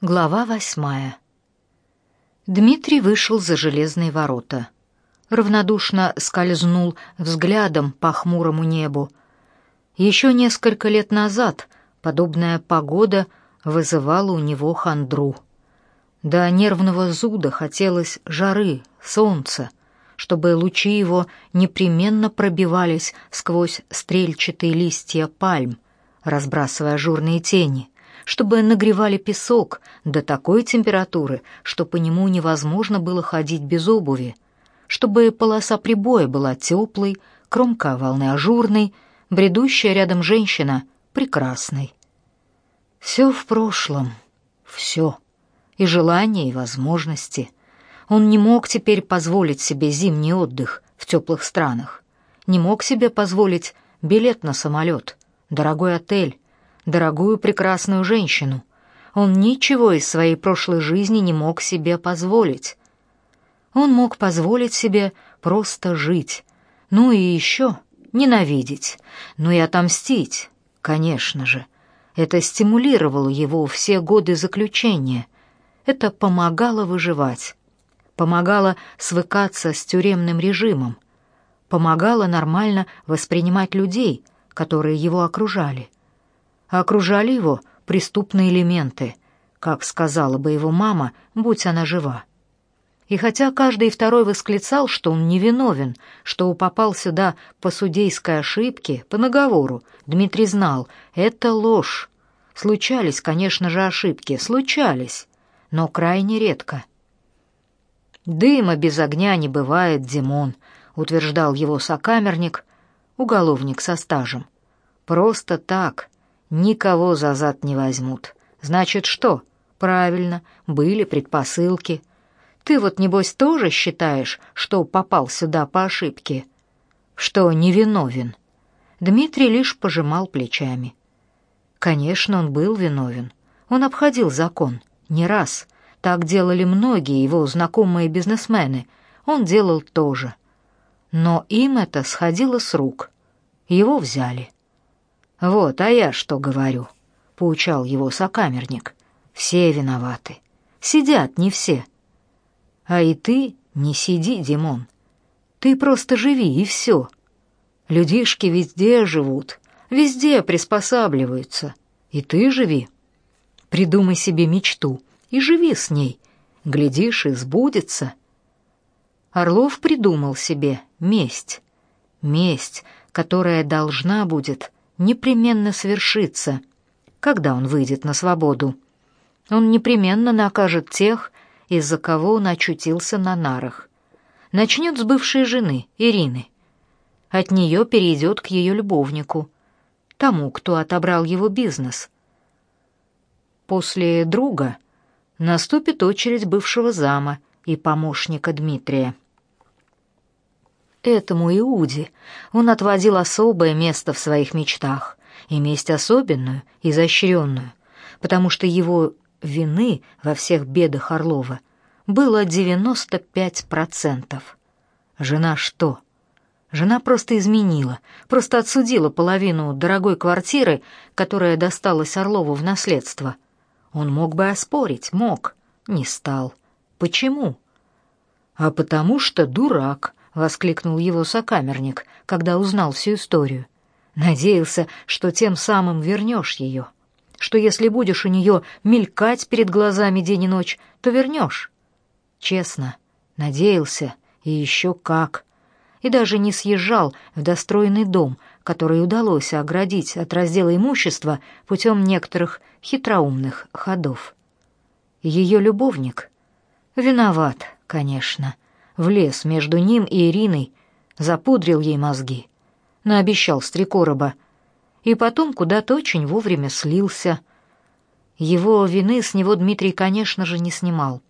Глава восьмая. Дмитрий вышел за железные ворота. Равнодушно скользнул взглядом по хмурому небу. Еще несколько лет назад подобная погода вызывала у него хандру. До нервного зуда хотелось жары, солнца, чтобы лучи его непременно пробивались сквозь стрельчатые листья пальм, разбрасывая ажурные тени — чтобы нагревали песок до такой температуры, что по нему невозможно было ходить без обуви, чтобы полоса прибоя была теплой, кромка волны ажурной, бредущая рядом женщина прекрасной. Все в прошлом, все, и желания, и возможности. Он не мог теперь позволить себе зимний отдых в теплых странах, не мог себе позволить билет на самолет, дорогой отель, дорогую прекрасную женщину. Он ничего из своей прошлой жизни не мог себе позволить. Он мог позволить себе просто жить. Ну и еще ненавидеть, ну и отомстить, конечно же. Это стимулировало его все годы заключения. Это помогало выживать. Помогало свыкаться с тюремным режимом. Помогало нормально воспринимать людей, которые его окружали а окружали его преступные элементы, как сказала бы его мама, будь она жива. И хотя каждый второй восклицал, что он невиновен, что попал сюда по судейской ошибке, по наговору, Дмитрий знал, это ложь. Случались, конечно же, ошибки, случались, но крайне редко. «Дыма без огня не бывает, Димон», — утверждал его сокамерник, уголовник со стажем. «Просто так, никого за зад не возьмут. Значит, что? Правильно, были предпосылки. Ты вот, небось, тоже считаешь, что попал сюда по ошибке? Что невиновен?» Дмитрий лишь пожимал плечами. Конечно, он был виновен. Он обходил закон. Не раз. Так делали многие его знакомые бизнесмены. Он делал тоже. Но им это сходило с рук. Его взяли. «Вот, а я что говорю?» — поучал его сокамерник. «Все виноваты. Сидят не все. А и ты не сиди, Димон. Ты просто живи, и все. Людишки везде живут, везде приспосабливаются. И ты живи. Придумай себе мечту и живи с ней. Глядишь, и сбудется». Орлов придумал себе месть. Месть, которая должна будет непременно свершится, когда он выйдет на свободу. Он непременно накажет тех, из-за кого он очутился на нарах. Начнет с бывшей жены, Ирины. От нее перейдет к ее любовнику, тому, кто отобрал его бизнес. После друга наступит очередь бывшего зама и помощника Дмитрия. Этому Иуде он отводил особое место в своих мечтах, и месть особенную, изощренную, потому что его вины во всех бедах Орлова было 95%. Жена что? Жена просто изменила, просто отсудила половину дорогой квартиры, которая досталась Орлову в наследство. Он мог бы оспорить, мог, не стал. Почему? А потому что дурак, воскликнул его сокамерник, когда узнал всю историю. Надеялся, что тем самым вернешь ее, что если будешь у нее мелькать перед глазами день и ночь, то вернешь. Честно, надеялся, и еще как. И даже не съезжал в достроенный дом, который удалось оградить от раздела имущества путем некоторых хитроумных ходов. Ее любовник виноват, конечно, — влез между ним и Ириной, запудрил ей мозги, наобещал стрекороба, и потом куда-то очень вовремя слился. Его вины с него Дмитрий, конечно же, не снимал,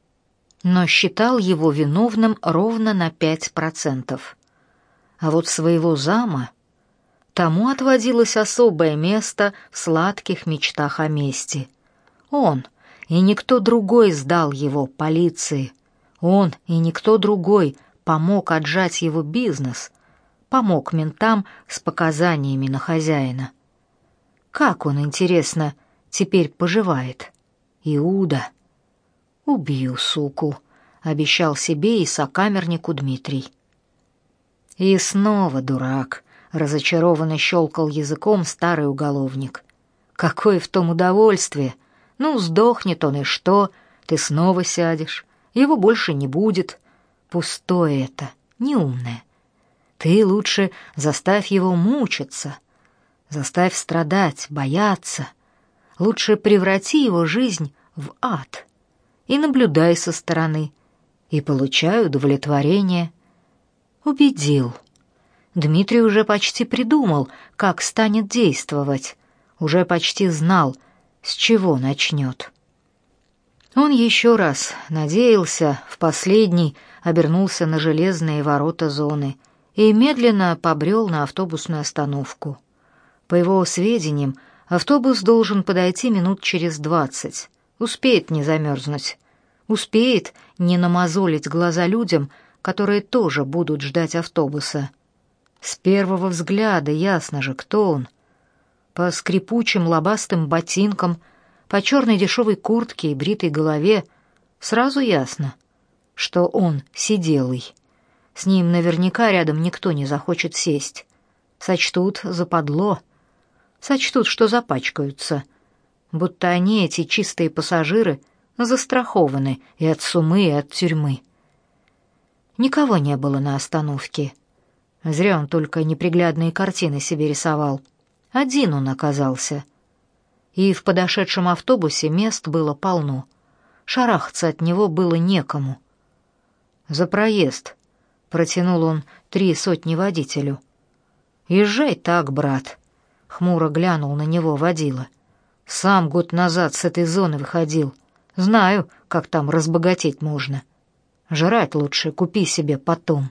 но считал его виновным ровно на пять процентов. А вот своего зама тому отводилось особое место в сладких мечтах о мести. Он и никто другой сдал его полиции, он и никто другой помог отжать его бизнес, помог ментам с показаниями на хозяина. Как он, интересно, теперь поживает? Иуда, «Убью, суку», — обещал себе и сокамернику Дмитрий. И снова дурак, разочарованно щелкал языком старый уголовник. Какое в том удовольствие! Ну, сдохнет он и что? Ты снова сядешь. Его больше не будет. Пустое это, неумное. Ты лучше заставь его мучиться. Заставь страдать, бояться. Лучше преврати его жизнь в ад. И наблюдай со стороны. И получай удовлетворение. Убедил. Дмитрий уже почти придумал, как станет действовать. Уже почти знал, с чего начнет. Он еще раз надеялся, в последний обернулся на железные ворота зоны и медленно побрел на автобусную остановку. По его сведениям, автобус должен подойти минут через двадцать. Успеет не замерзнуть. Успеет не намазолить глаза людям, которые тоже будут ждать автобуса. С первого взгляда ясно же, кто он. По скрипучим лобастым ботинкам, по черной дешевой куртке и бритой голове сразу ясно, что он сиделый. С ним наверняка рядом никто не захочет сесть. Сочтут западло. Сочтут, что запачкаются. Будто они, эти чистые пассажиры, застрахованы и от сумы, и от тюрьмы. Никого не было на остановке. Зря он только неприглядные картины себе рисовал. Один он оказался. И в подошедшем автобусе мест было полно. Шарахаться от него было некому. «За проезд», — протянул он три сотни водителю. «Езжай так, брат», — хмуро глянул на него водила. «Сам год назад с этой зоны выходил. Знаю, как там разбогатеть можно». Жрать лучше купи себе потом.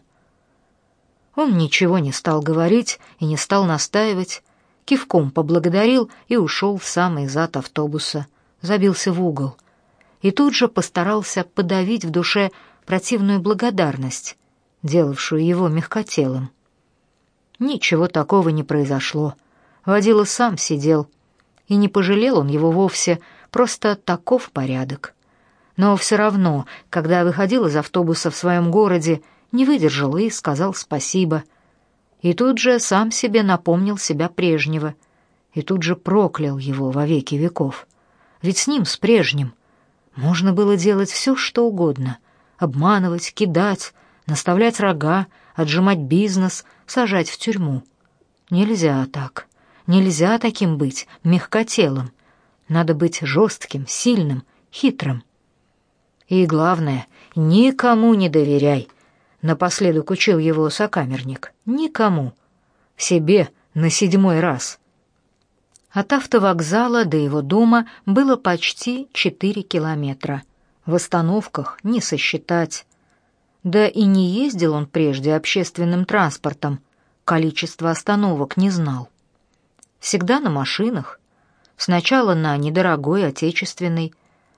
Он ничего не стал говорить и не стал настаивать, кивком поблагодарил и ушел в самый зад автобуса, забился в угол. И тут же постарался подавить в душе противную благодарность, делавшую его мягкотелым. Ничего такого не произошло. Водила сам сидел, и не пожалел он его вовсе, просто таков порядок но все равно, когда выходил из автобуса в своем городе, не выдержал и сказал спасибо. И тут же сам себе напомнил себя прежнего, и тут же проклял его во веки веков. Ведь с ним, с прежним, можно было делать все, что угодно — обманывать, кидать, наставлять рога, отжимать бизнес, сажать в тюрьму. Нельзя так. Нельзя таким быть, мягкотелым. Надо быть жестким, сильным, хитрым. И главное, никому не доверяй. Напоследок учил его сокамерник. Никому. Себе на седьмой раз. От автовокзала до его дома было почти четыре километра. В остановках не сосчитать. Да и не ездил он прежде общественным транспортом. Количество остановок не знал. Всегда на машинах. Сначала на недорогой отечественный,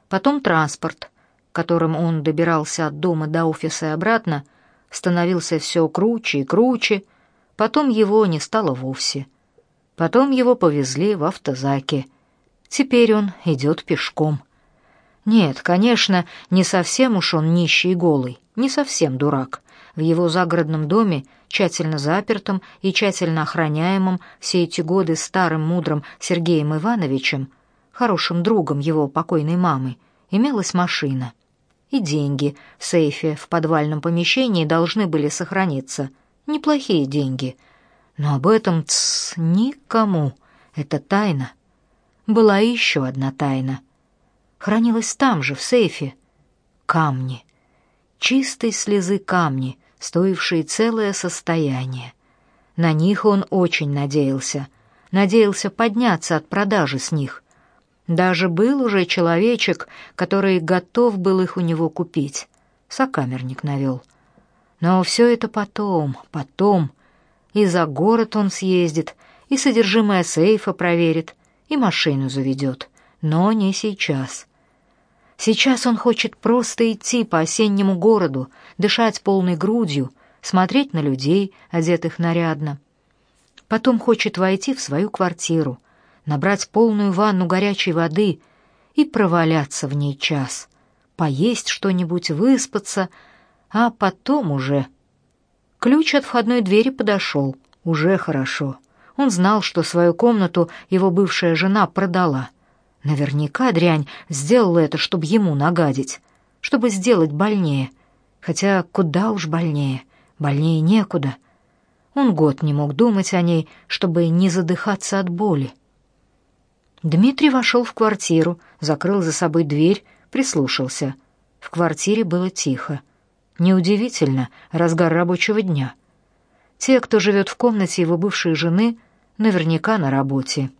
потом транспорт, которым он добирался от дома до офиса и обратно, становился все круче и круче, потом его не стало вовсе. Потом его повезли в автозаке. Теперь он идет пешком. Нет, конечно, не совсем уж он нищий и голый, не совсем дурак. В его загородном доме, тщательно запертом и тщательно охраняемом все эти годы старым мудрым Сергеем Ивановичем, хорошим другом его покойной мамы, имелась машина и деньги в сейфе в подвальном помещении должны были сохраниться. Неплохие деньги. Но об этом тс, никому. Это тайна. Была еще одна тайна. Хранилась там же, в сейфе. Камни. Чистой слезы камни, стоившие целое состояние. На них он очень надеялся. Надеялся подняться от продажи с них — даже был уже человечек, который готов был их у него купить. Сокамерник навел. Но все это потом, потом. И за город он съездит, и содержимое сейфа проверит, и машину заведет. Но не сейчас. Сейчас он хочет просто идти по осеннему городу, дышать полной грудью, смотреть на людей, одетых нарядно. Потом хочет войти в свою квартиру — набрать полную ванну горячей воды и проваляться в ней час, поесть что-нибудь, выспаться, а потом уже... Ключ от входной двери подошел. Уже хорошо. Он знал, что свою комнату его бывшая жена продала. Наверняка дрянь сделала это, чтобы ему нагадить, чтобы сделать больнее. Хотя куда уж больнее, больнее некуда. Он год не мог думать о ней, чтобы не задыхаться от боли. Дмитрий вошел в квартиру, закрыл за собой дверь, прислушался. В квартире было тихо. Неудивительно, разгар рабочего дня. Те, кто живет в комнате его бывшей жены, наверняка на работе.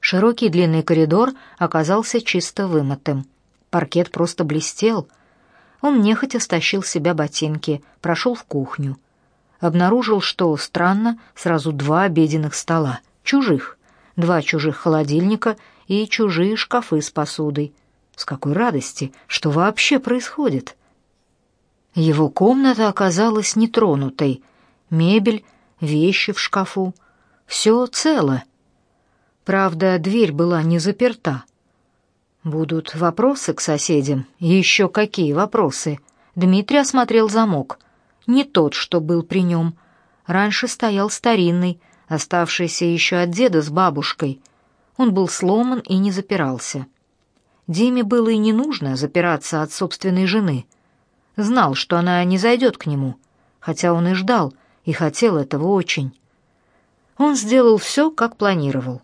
Широкий длинный коридор оказался чисто вымытым. Паркет просто блестел. Он нехотя стащил с себя ботинки, прошел в кухню. Обнаружил, что странно, сразу два обеденных стола, чужих два чужих холодильника и чужие шкафы с посудой. С какой радости, что вообще происходит? Его комната оказалась нетронутой. Мебель, вещи в шкафу — все цело. Правда, дверь была не заперта. Будут вопросы к соседям? Еще какие вопросы? Дмитрий осмотрел замок. Не тот, что был при нем. Раньше стоял старинный, оставшийся еще от деда с бабушкой. Он был сломан и не запирался. Диме было и не нужно запираться от собственной жены. Знал, что она не зайдет к нему, хотя он и ждал, и хотел этого очень. Он сделал все, как планировал.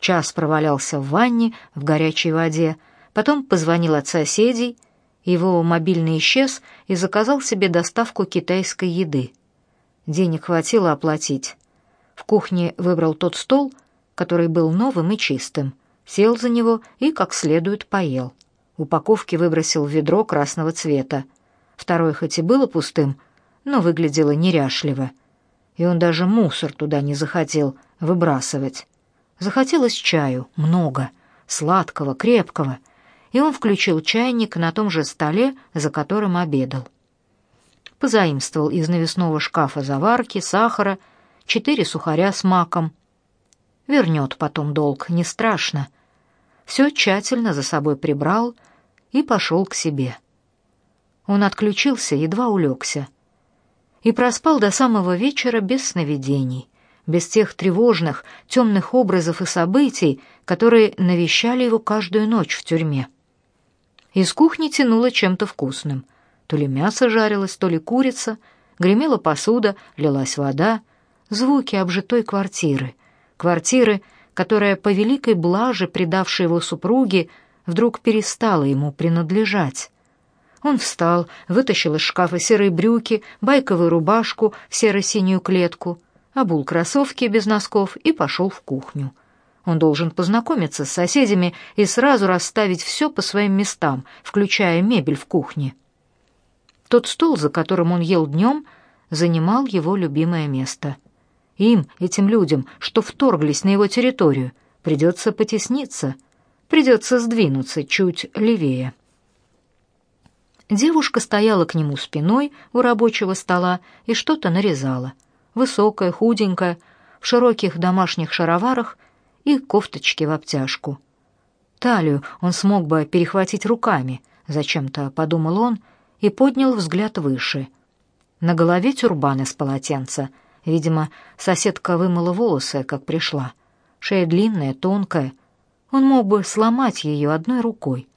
Час провалялся в ванне, в горячей воде, потом позвонил от соседей, его мобильный исчез и заказал себе доставку китайской еды. Денег хватило оплатить. В кухне выбрал тот стол, который был новым и чистым, сел за него и как следует поел. Упаковки выбросил в ведро красного цвета. Второе хоть и было пустым, но выглядело неряшливо. И он даже мусор туда не захотел выбрасывать. Захотелось чаю, много, сладкого, крепкого, и он включил чайник на том же столе, за которым обедал. Позаимствовал из навесного шкафа заварки, сахара четыре сухаря с маком. Вернет потом долг, не страшно. Все тщательно за собой прибрал и пошел к себе. Он отключился, едва улегся. И проспал до самого вечера без сновидений, без тех тревожных, темных образов и событий, которые навещали его каждую ночь в тюрьме. Из кухни тянуло чем-то вкусным. То ли мясо жарилось, то ли курица, гремела посуда, лилась вода — звуки обжитой квартиры, квартиры, которая по великой блаже, предавшей его супруге, вдруг перестала ему принадлежать. Он встал, вытащил из шкафа серые брюки, байковую рубашку, серо-синюю клетку, обул кроссовки без носков и пошел в кухню. Он должен познакомиться с соседями и сразу расставить все по своим местам, включая мебель в кухне. Тот стол, за которым он ел днем, занимал его любимое место — им, этим людям, что вторглись на его территорию, придется потесниться, придется сдвинуться чуть левее. Девушка стояла к нему спиной у рабочего стола и что-то нарезала. Высокая, худенькая, в широких домашних шароварах и кофточке в обтяжку. Талию он смог бы перехватить руками, зачем-то подумал он и поднял взгляд выше. На голове тюрбан из полотенца — Видимо, соседка вымыла волосы, как пришла. Шея длинная, тонкая. Он мог бы сломать ее одной рукой.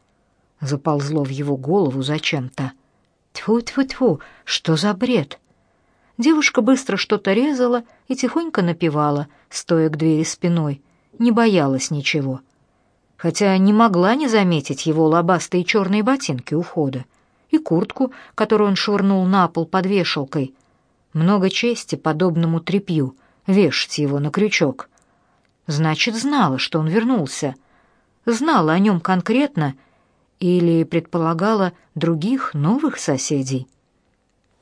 Заползло в его голову зачем-то. Тьфу-тьфу-тьфу, что за бред? Девушка быстро что-то резала и тихонько напевала, стоя к двери спиной. Не боялась ничего. Хотя не могла не заметить его лобастые черные ботинки у входа и куртку, которую он швырнул на пол под вешалкой — много чести подобному тряпью, вешать его на крючок. Значит, знала, что он вернулся. Знала о нем конкретно или предполагала других новых соседей.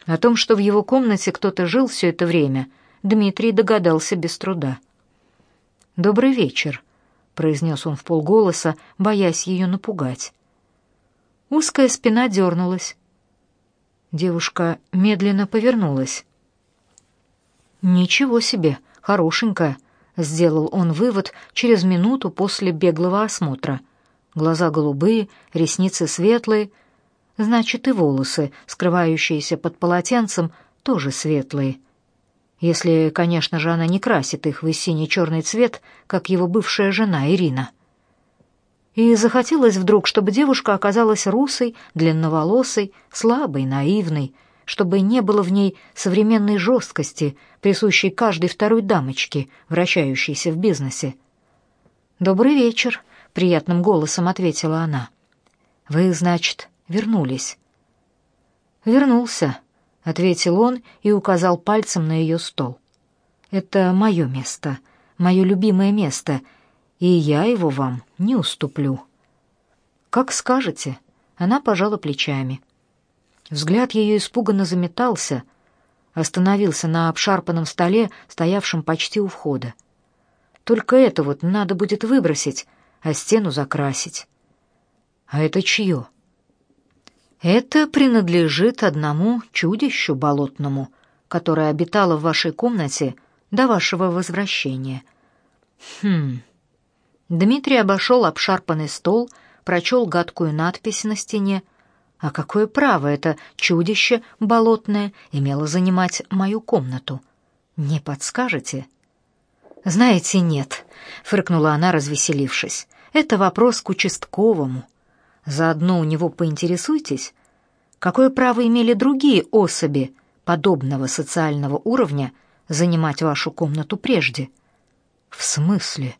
О том, что в его комнате кто-то жил все это время, Дмитрий догадался без труда. «Добрый вечер», — произнес он в полголоса, боясь ее напугать. Узкая спина дернулась. Девушка медленно повернулась. «Ничего себе, хорошенькая», — сделал он вывод через минуту после беглого осмотра. Глаза голубые, ресницы светлые. Значит, и волосы, скрывающиеся под полотенцем, тоже светлые. Если, конечно же, она не красит их в синий-черный цвет, как его бывшая жена Ирина. И захотелось вдруг, чтобы девушка оказалась русой, длинноволосой, слабой, наивной, чтобы не было в ней современной жесткости, присущей каждой второй дамочке, вращающейся в бизнесе. «Добрый вечер», — приятным голосом ответила она. «Вы, значит, вернулись?» «Вернулся», — ответил он и указал пальцем на ее стол. «Это мое место, мое любимое место, и я его вам не уступлю». «Как скажете», — она пожала плечами. Взгляд ее испуганно заметался, остановился на обшарпанном столе, стоявшем почти у входа. Только это вот надо будет выбросить, а стену закрасить. А это чье? Это принадлежит одному чудищу болотному, которое обитало в вашей комнате до вашего возвращения. Хм. Дмитрий обошел обшарпанный стол, прочел гадкую надпись на стене, а какое право это чудище болотное имело занимать мою комнату? Не подскажете? Знаете, нет, фыркнула она, развеселившись. Это вопрос к участковому. Заодно у него поинтересуйтесь, какое право имели другие особи подобного социального уровня занимать вашу комнату прежде. В смысле?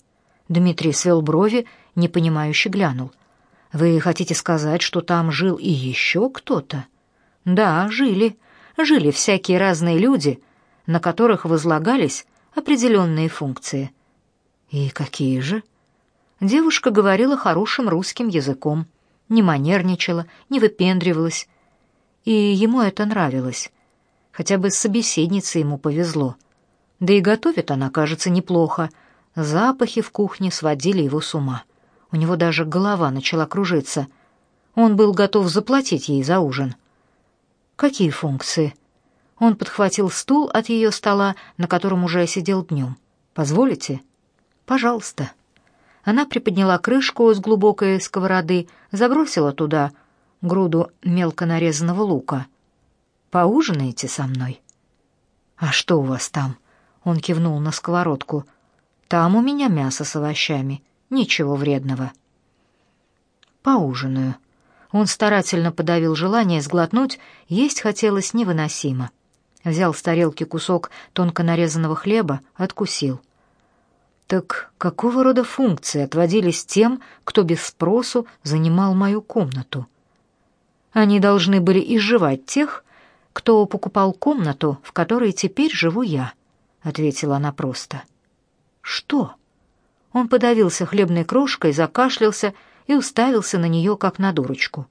Дмитрий свел брови, непонимающе глянул. Вы хотите сказать, что там жил и еще кто-то? Да, жили. Жили всякие разные люди, на которых возлагались определенные функции. И какие же? Девушка говорила хорошим русским языком, не манерничала, не выпендривалась. И ему это нравилось. Хотя бы с собеседницей ему повезло. Да и готовит она, кажется, неплохо. Запахи в кухне сводили его с ума. У него даже голова начала кружиться. Он был готов заплатить ей за ужин. Какие функции? Он подхватил стул от ее стола, на котором уже сидел днем. Позволите? Пожалуйста. Она приподняла крышку с глубокой сковороды, забросила туда груду мелко нарезанного лука. Поужинаете со мной? А что у вас там? Он кивнул на сковородку. Там у меня мясо с овощами. Ничего вредного. Поужинаю. Он старательно подавил желание сглотнуть, есть хотелось невыносимо. Взял с тарелки кусок тонко нарезанного хлеба, откусил. Так какого рода функции отводились тем, кто без спросу занимал мою комнату? Они должны были изживать тех, кто покупал комнату, в которой теперь живу я, ответила она просто. Что? Он подавился хлебной крошкой, закашлялся и уставился на нее, как на дурочку.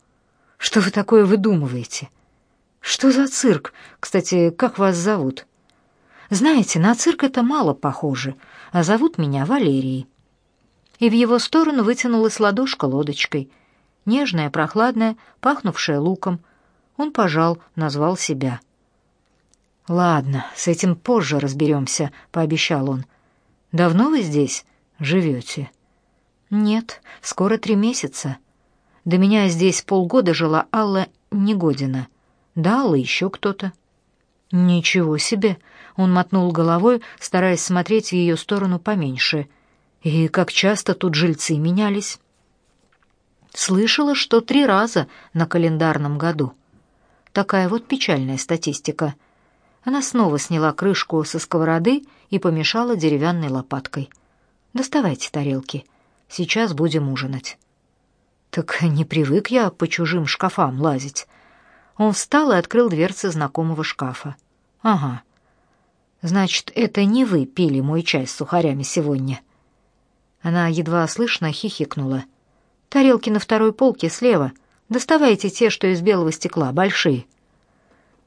«Что вы такое выдумываете? Что за цирк? Кстати, как вас зовут?» «Знаете, на цирк это мало похоже, а зовут меня Валерией». И в его сторону вытянулась ладошка лодочкой, нежная, прохладная, пахнувшая луком. Он пожал, назвал себя. «Ладно, с этим позже разберемся», — пообещал он. «Давно вы здесь?» Живете?» «Нет, скоро три месяца. До меня здесь полгода жила Алла Негодина. Да, Алла еще кто-то». «Ничего себе!» — он мотнул головой, стараясь смотреть в ее сторону поменьше. «И как часто тут жильцы менялись?» «Слышала, что три раза на календарном году. Такая вот печальная статистика». Она снова сняла крышку со сковороды и помешала деревянной лопаткой — Доставайте тарелки. Сейчас будем ужинать. Так не привык я по чужим шкафам лазить. Он встал и открыл дверцы знакомого шкафа. Ага. Значит, это не вы пили мой чай с сухарями сегодня. Она едва слышно хихикнула. Тарелки на второй полке слева. Доставайте те, что из белого стекла, большие.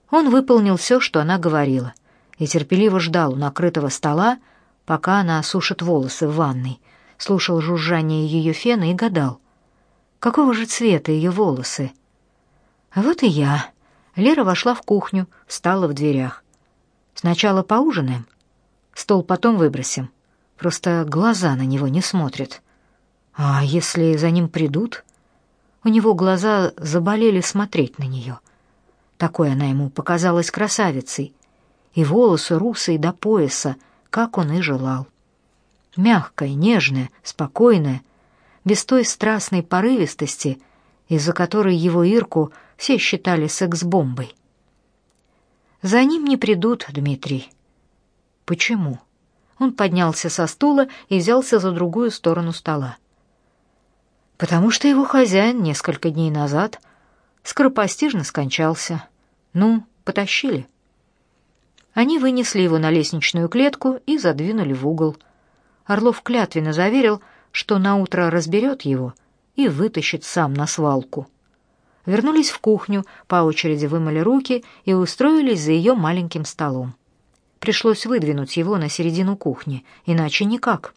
Он выполнил все, что она говорила, и терпеливо ждал у накрытого стола, пока она сушит волосы в ванной, слушал жужжание ее фена и гадал, какого же цвета ее волосы. А вот и я. Лера вошла в кухню, встала в дверях. Сначала поужинаем, стол потом выбросим. Просто глаза на него не смотрят. А если за ним придут? У него глаза заболели смотреть на нее. Такой она ему показалась красавицей, и волосы русые до пояса, как он и желал. Мягкая, нежная, спокойная, без той страстной порывистости, из-за которой его Ирку все считали секс-бомбой. За ним не придут, Дмитрий. Почему? Он поднялся со стула и взялся за другую сторону стола. Потому что его хозяин несколько дней назад скоропостижно скончался. Ну, потащили. Они вынесли его на лестничную клетку и задвинули в угол. Орлов клятвенно заверил, что наутро разберет его и вытащит сам на свалку. Вернулись в кухню, по очереди вымыли руки и устроились за ее маленьким столом. Пришлось выдвинуть его на середину кухни, иначе никак.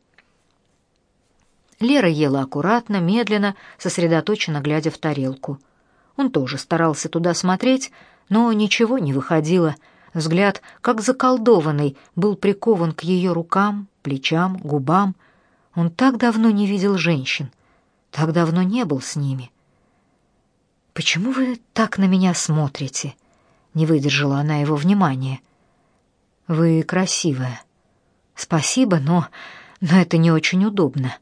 Лера ела аккуратно, медленно, сосредоточенно глядя в тарелку. Он тоже старался туда смотреть, но ничего не выходило. Взгляд, как заколдованный, был прикован к ее рукам, плечам, губам. Он так давно не видел женщин, так давно не был с ними. «Почему вы так на меня смотрите?» — не выдержала она его внимания. «Вы красивая». «Спасибо, но... но это не очень удобно.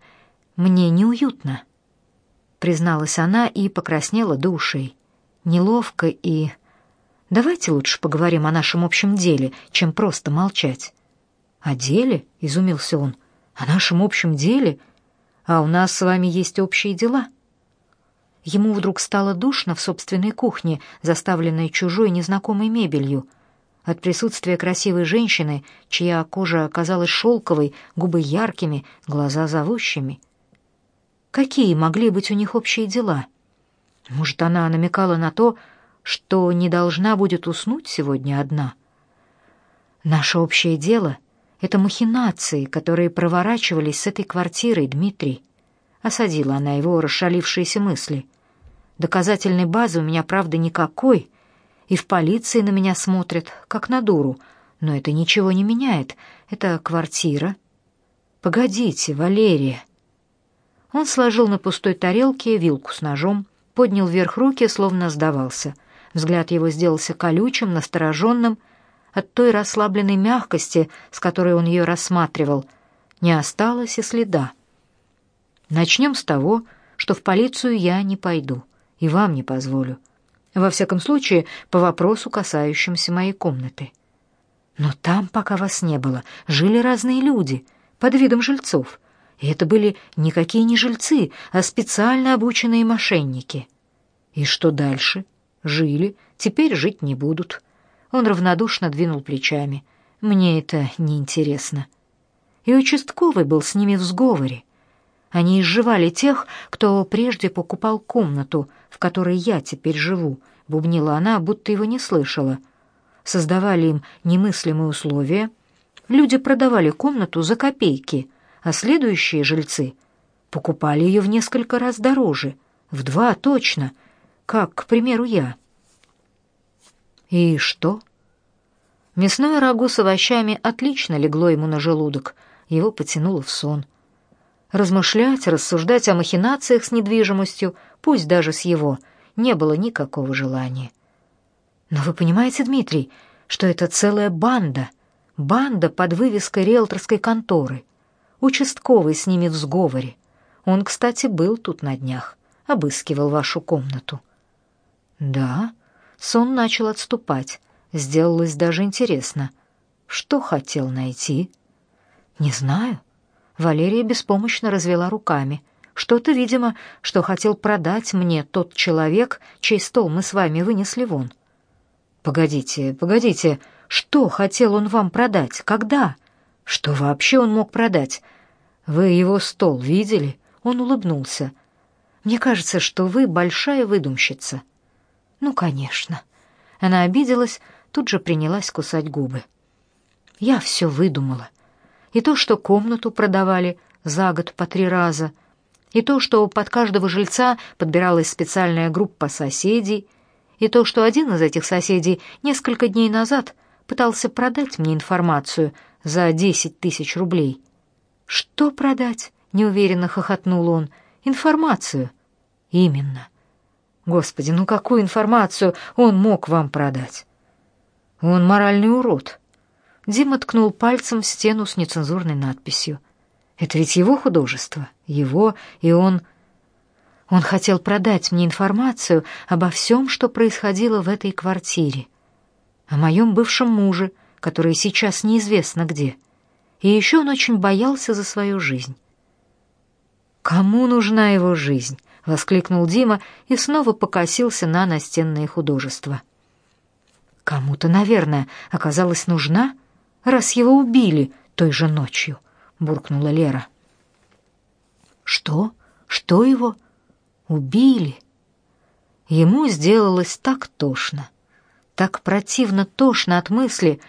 Мне неуютно», — призналась она и покраснела до ушей. Неловко и... «Давайте лучше поговорим о нашем общем деле, чем просто молчать». «О деле?» — изумился он. «О нашем общем деле? А у нас с вами есть общие дела». Ему вдруг стало душно в собственной кухне, заставленной чужой незнакомой мебелью. От присутствия красивой женщины, чья кожа оказалась шелковой, губы яркими, глаза зовущими. Какие могли быть у них общие дела? Может, она намекала на то, что не должна будет уснуть сегодня одна? Наше общее дело — это махинации, которые проворачивались с этой квартирой, Дмитрий. Осадила она его расшалившиеся мысли. Доказательной базы у меня, правда, никакой, и в полиции на меня смотрят, как на дуру, но это ничего не меняет. Это квартира. Погодите, Валерия. Он сложил на пустой тарелке вилку с ножом, поднял вверх руки, словно сдавался. Взгляд его сделался колючим, настороженным. От той расслабленной мягкости, с которой он ее рассматривал, не осталось и следа. Начнем с того, что в полицию я не пойду и вам не позволю. Во всяком случае, по вопросу, касающемуся моей комнаты. Но там, пока вас не было, жили разные люди, под видом жильцов — и это были никакие не жильцы, а специально обученные мошенники. И что дальше? Жили, теперь жить не будут. Он равнодушно двинул плечами. Мне это не интересно. И участковый был с ними в сговоре. Они изживали тех, кто прежде покупал комнату, в которой я теперь живу, бубнила она, будто его не слышала. Создавали им немыслимые условия. Люди продавали комнату за копейки — а следующие жильцы покупали ее в несколько раз дороже, в два точно, как, к примеру, я. И что? Мясное рагу с овощами отлично легло ему на желудок, его потянуло в сон. Размышлять, рассуждать о махинациях с недвижимостью, пусть даже с его, не было никакого желания. Но вы понимаете, Дмитрий, что это целая банда, банда под вывеской риэлторской конторы — Участковый с ними в сговоре. Он, кстати, был тут на днях, обыскивал вашу комнату. Да, сон начал отступать. Сделалось даже интересно. Что хотел найти? Не знаю. Валерия беспомощно развела руками. Что-то, видимо, что хотел продать мне тот человек, чей стол мы с вами вынесли вон. Погодите, погодите, что хотел он вам продать? Когда? Что вообще он мог продать? Вы его стол видели? Он улыбнулся. Мне кажется, что вы большая выдумщица. Ну, конечно. Она обиделась, тут же принялась кусать губы. Я все выдумала. И то, что комнату продавали за год по три раза, и то, что под каждого жильца подбиралась специальная группа соседей, и то, что один из этих соседей несколько дней назад пытался продать мне информацию за десять тысяч рублей. «Что продать?» — неуверенно хохотнул он. Информацию. Именно. Господи, ну какую информацию он мог вам продать? Он моральный урод. Дима ткнул пальцем в стену с нецензурной надписью. Это ведь его художество, его, и он... Он хотел продать мне информацию обо всем, что происходило в этой квартире. О моем бывшем муже, который сейчас неизвестно где. И еще он очень боялся за свою жизнь. «Кому нужна его жизнь?» — воскликнул Дима и снова покосился на настенные художества. «Кому-то, наверное, оказалась нужна, раз его убили той же ночью», — буркнула Лера. «Что? Что его? Убили?» Ему сделалось так тошно, так противно тошно от мысли,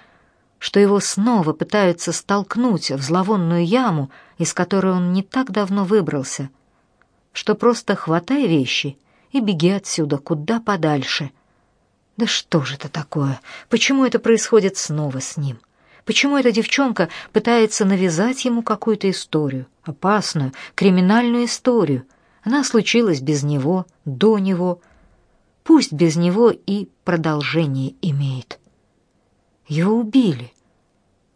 что его снова пытаются столкнуть в зловонную яму, из которой он не так давно выбрался, что просто хватай вещи и беги отсюда куда подальше. Да что же это такое? Почему это происходит снова с ним? Почему эта девчонка пытается навязать ему какую-то историю, опасную, криминальную историю? Она случилась без него, до него. Пусть без него и продолжение имеет. Его убили.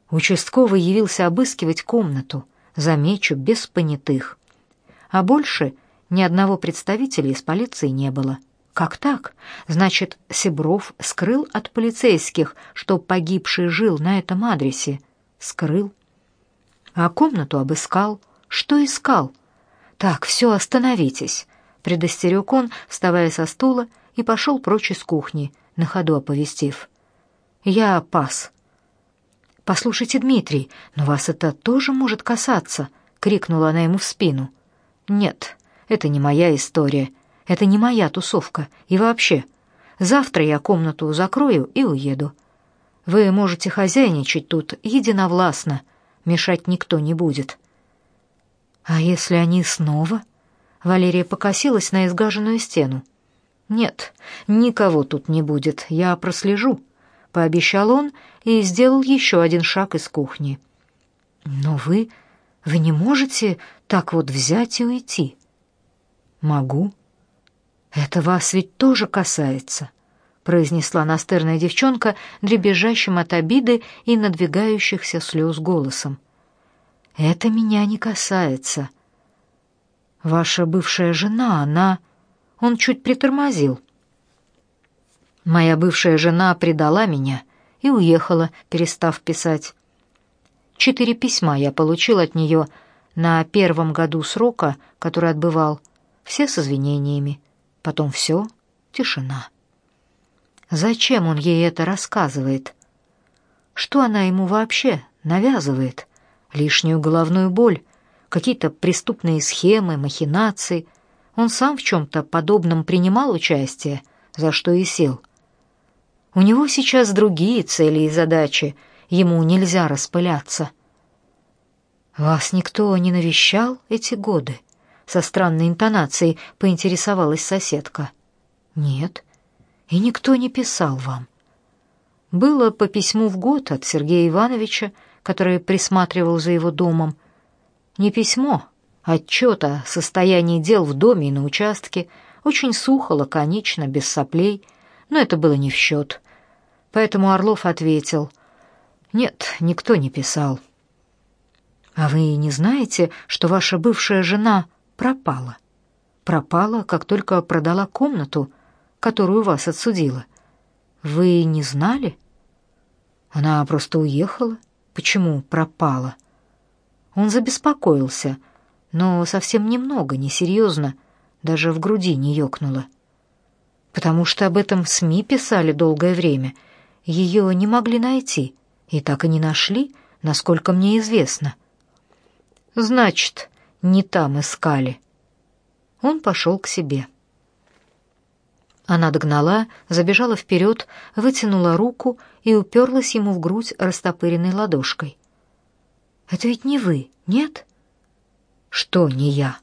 Участковый явился обыскивать комнату, замечу, без понятых. А больше ни одного представителя из полиции не было. Как так? Значит, Себров скрыл от полицейских, что погибший жил на этом адресе. Скрыл. А комнату обыскал. Что искал? Так, все, остановитесь, предостерег он, вставая со стула, и пошел прочь из кухни, на ходу оповестив. Я пас. «Послушайте, Дмитрий, но вас это тоже может касаться», — крикнула она ему в спину. «Нет, это не моя история, это не моя тусовка, и вообще, завтра я комнату закрою и уеду. Вы можете хозяйничать тут единовластно, мешать никто не будет». «А если они снова?» Валерия покосилась на изгаженную стену. «Нет, никого тут не будет, я прослежу», — пообещал он и сделал еще один шаг из кухни. «Но вы... вы не можете так вот взять и уйти?» «Могу». «Это вас ведь тоже касается», — произнесла настырная девчонка, дребезжащим от обиды и надвигающихся слез голосом. «Это меня не касается. Ваша бывшая жена, она...» Он чуть притормозил. «Моя бывшая жена предала меня и уехала, перестав писать. Четыре письма я получил от нее на первом году срока, который отбывал, все с извинениями. Потом все, тишина. Зачем он ей это рассказывает? Что она ему вообще навязывает? Лишнюю головную боль, какие-то преступные схемы, махинации. Он сам в чем-то подобном принимал участие, за что и сел. У него сейчас другие цели и задачи, ему нельзя распыляться. Вас никто не навещал эти годы? Со странной интонацией поинтересовалась соседка. Нет. И никто не писал вам. Было по письму в год от Сергея Ивановича, который присматривал за его домом. Не письмо, а отчет о состоянии дел в доме и на участке, очень сухо, лаконично, без соплей, но это было не в счет. Поэтому Орлов ответил, «Нет, никто не писал». «А вы не знаете, что ваша бывшая жена пропала? Пропала, как только продала комнату, которую вас отсудила. Вы не знали?» Она просто уехала. Почему пропала? Он забеспокоился, но совсем немного, несерьезно, даже в груди не ёкнуло. Потому что об этом СМИ писали долгое время — ее не могли найти, и так и не нашли, насколько мне известно. Значит, не там искали. Он пошел к себе. Она догнала, забежала вперед, вытянула руку и уперлась ему в грудь растопыренной ладошкой. «Это ведь не вы, нет?» «Что не я?»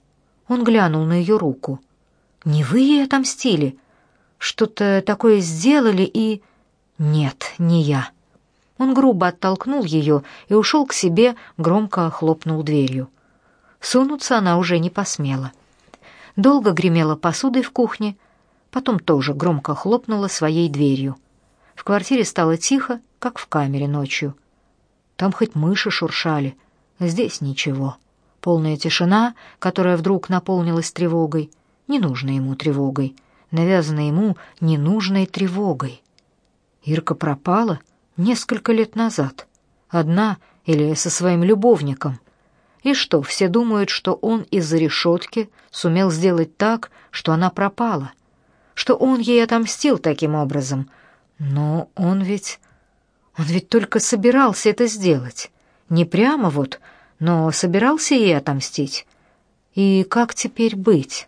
Он глянул на ее руку. «Не вы ей отомстили? Что-то такое сделали и...» «Нет, не я». Он грубо оттолкнул ее и ушел к себе, громко хлопнул дверью. Сунуться она уже не посмела. Долго гремела посудой в кухне, потом тоже громко хлопнула своей дверью. В квартире стало тихо, как в камере ночью. Там хоть мыши шуршали, здесь ничего. Полная тишина, которая вдруг наполнилась тревогой, ненужной ему тревогой, навязанной ему ненужной тревогой. Ирка пропала несколько лет назад, одна или со своим любовником. И что, все думают, что он из-за решетки сумел сделать так, что она пропала, что он ей отомстил таким образом. Но он ведь... Он ведь только собирался это сделать. Не прямо вот, но собирался ей отомстить. И как теперь быть?